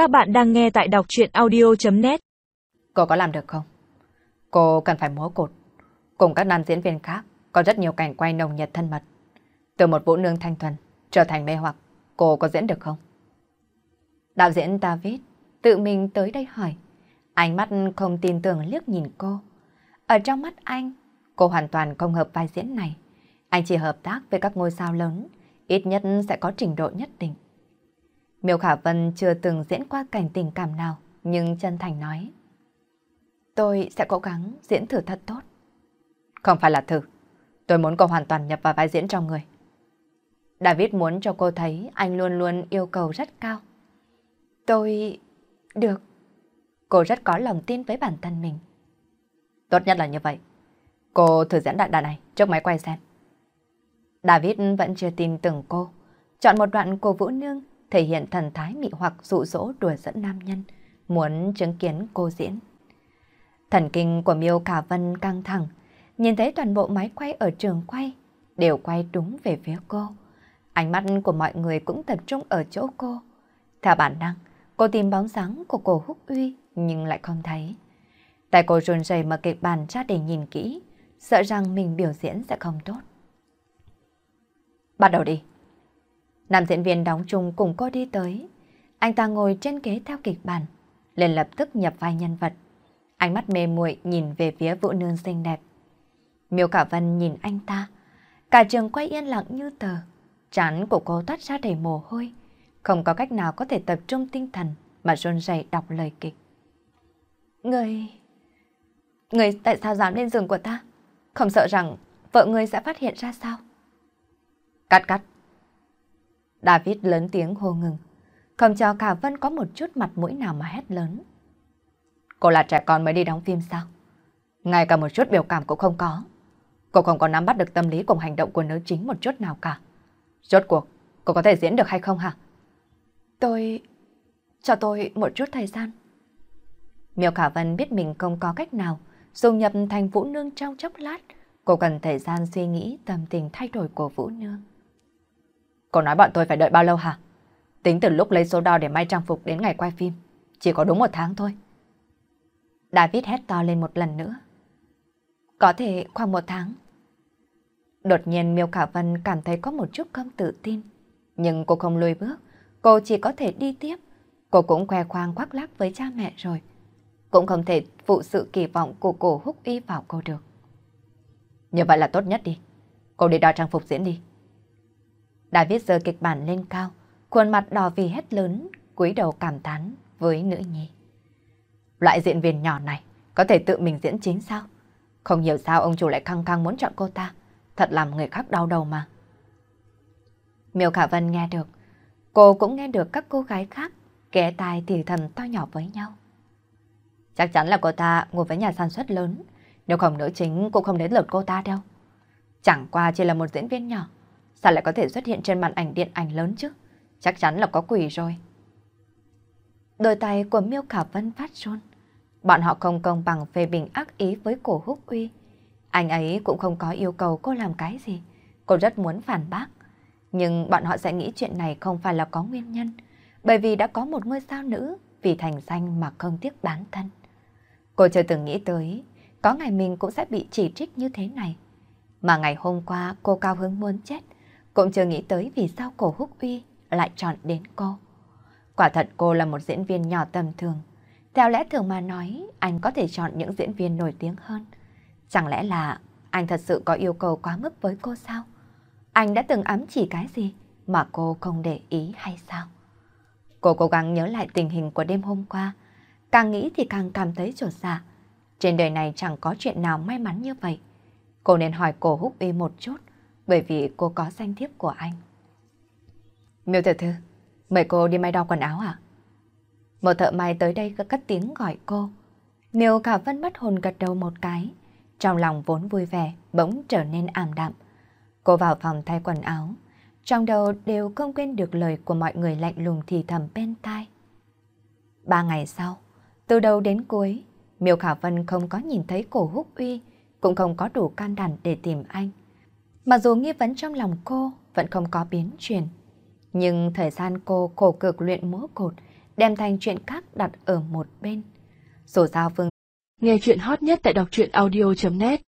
Các bạn đang nghe tại đọc chuyện audio.net Cô có làm được không? Cô cần phải múa cột. Cùng các nam diễn viên khác, có rất nhiều cảnh quay nồng nhiệt thân mật. Từ một vũ nương thanh thuần, trở thành mê hoặc, cô có diễn được không? Đạo diễn David tự mình tới đây hỏi. Ánh mắt không tin tưởng liếc nhìn cô. Ở trong mắt anh, cô hoàn toàn không hợp vai diễn này. Anh chỉ hợp tác với các ngôi sao lớn, ít nhất sẽ có trình độ nhất định. Miêu Khả Vân chưa từng diễn qua cảnh tình cảm nào, nhưng chân thành nói. Tôi sẽ cố gắng diễn thử thật tốt. Không phải là thử. Tôi muốn cô hoàn toàn nhập vào vai diễn trong người. David muốn cho cô thấy anh luôn luôn yêu cầu rất cao. Tôi... Được. Cô rất có lòng tin với bản thân mình. Tốt nhất là như vậy. Cô thử diễn đoạn đà này trước máy quay xem. David vẫn chưa tin tưởng cô. Chọn một đoạn của Vũ Nương thể hiện thần thái mị hoặc dụ dỗ đùa dẫn nam nhân, muốn chứng kiến cô diễn. Thần kinh của Miêu Cả Vân căng thẳng, nhìn thấy toàn bộ máy quay ở trường quay, đều quay đúng về phía cô. Ánh mắt của mọi người cũng tập trung ở chỗ cô. Theo bản năng, cô tìm bóng dáng của cô Húc Uy nhưng lại không thấy. Tại cô run rẩy mở kịch bản ra để nhìn kỹ, sợ rằng mình biểu diễn sẽ không tốt. Bắt đầu đi. Nam diễn viên đóng chung cùng cô đi tới. Anh ta ngồi trên ghế theo kịch bản, liền lập tức nhập vai nhân vật. Ánh mắt mê muội nhìn về phía vũ nương xinh đẹp. Miêu Cả Vân nhìn anh ta, cả trường quay yên lặng như tờ. Trán của cô toát ra đầy mồ hôi, không có cách nào có thể tập trung tinh thần mà run rẩy đọc lời kịch. Người... Người tại sao dám lên giường của ta? Không sợ rằng vợ người sẽ phát hiện ra sao? Cắt cắt. David lớn tiếng hô ngừng, không cho cả Vân có một chút mặt mũi nào mà hét lớn. Cô là trẻ con mới đi đóng phim sao? Ngay cả một chút biểu cảm cũng không có. Cô không có nắm bắt được tâm lý cùng hành động của nữ chính một chút nào cả. Rốt cuộc, cô có thể diễn được hay không hả? Tôi... cho tôi một chút thời gian. Miêu Khả Vân biết mình không có cách nào dùng nhập thành Vũ Nương trong chốc lát. Cô cần thời gian suy nghĩ tâm tình thay đổi của Vũ Nương. Cô nói bọn tôi phải đợi bao lâu hả? Tính từ lúc lấy số đo để may trang phục đến ngày quay phim. Chỉ có đúng một tháng thôi. David hét to lên một lần nữa. Có thể khoảng một tháng. Đột nhiên Miêu Khả Vân cảm thấy có một chút không tự tin. Nhưng cô không lùi bước. Cô chỉ có thể đi tiếp. Cô cũng khoe khoang khoác lác với cha mẹ rồi. Cũng không thể phụ sự kỳ vọng của cổ húc y vào cô được. Như vậy là tốt nhất đi. Cô đi đo trang phục diễn đi. Đã viết giờ kịch bản lên cao, khuôn mặt đỏ vì hét lớn, cúi đầu cảm thán với nữ nhi. Loại diễn viên nhỏ này có thể tự mình diễn chính sao? Không hiểu sao ông chủ lại căng căng muốn chọn cô ta. Thật làm người khác đau đầu mà. Miêu Khả Vân nghe được. Cô cũng nghe được các cô gái khác ghé tai thì thầm to nhỏ với nhau. Chắc chắn là cô ta ngồi với nhà sản xuất lớn. Nếu không nữ chính cũng không đến lượt cô ta đâu. Chẳng qua chỉ là một diễn viên nhỏ. Sao lại có thể xuất hiện trên màn ảnh điện ảnh lớn chứ? Chắc chắn là có quỷ rồi. Đôi tay của Miêu Khả Vân phát run. Bọn họ không công bằng phê bình ác ý với cổ húc uy. Anh ấy cũng không có yêu cầu cô làm cái gì. Cô rất muốn phản bác. Nhưng bọn họ sẽ nghĩ chuyện này không phải là có nguyên nhân. Bởi vì đã có một ngôi sao nữ vì thành danh mà không tiếc bán thân. Cô chưa từng nghĩ tới, có ngày mình cũng sẽ bị chỉ trích như thế này. Mà ngày hôm qua, cô cao hứng muốn chết. Cũng chưa nghĩ tới vì sao cổ húc uy lại chọn đến cô. Quả thật cô là một diễn viên nhỏ tầm thường. Theo lẽ thường mà nói, anh có thể chọn những diễn viên nổi tiếng hơn. Chẳng lẽ là anh thật sự có yêu cầu quá mức với cô sao? Anh đã từng ám chỉ cái gì mà cô không để ý hay sao? Cô cố gắng nhớ lại tình hình của đêm hôm qua. Càng nghĩ thì càng cảm thấy trột dạ. Trên đời này chẳng có chuyện nào may mắn như vậy. Cô nên hỏi cổ húc y một chút, bởi vì cô có danh thiếp của anh. Miêu tiểu thư, mời cô đi may đo quần áo à? Một thợ may tới đây cất tiếng gọi cô. Miêu cả vân mất hồn gật đầu một cái. Trong lòng vốn vui vẻ, bỗng trở nên ảm đạm. Cô vào phòng thay quần áo. Trong đầu đều không quên được lời của mọi người lạnh lùng thì thầm bên tai. Ba ngày sau, từ đầu đến cuối, Miêu Khả Vân không có nhìn thấy cổ húc uy, cũng không có đủ can đảm để tìm anh. Mặc dù nghi vấn trong lòng cô vẫn không có biến chuyển. Nhưng thời gian cô khổ cực luyện múa cột, đem thành chuyện khác đặt ở một bên. Dù sao Phương Nghe chuyện hot nhất tại đọc truyện audio.net